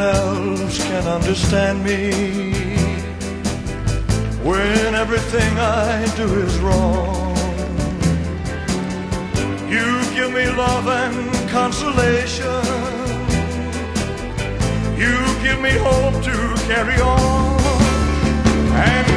else can understand me when everything I do is wrong. You give me love and consolation. You give me hope to carry on. And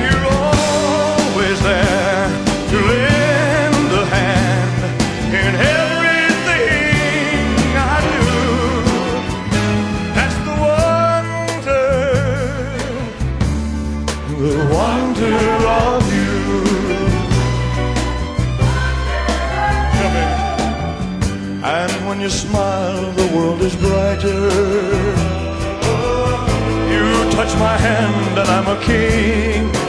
when you smile, the world is brighter. You touch my hand and I'm a king.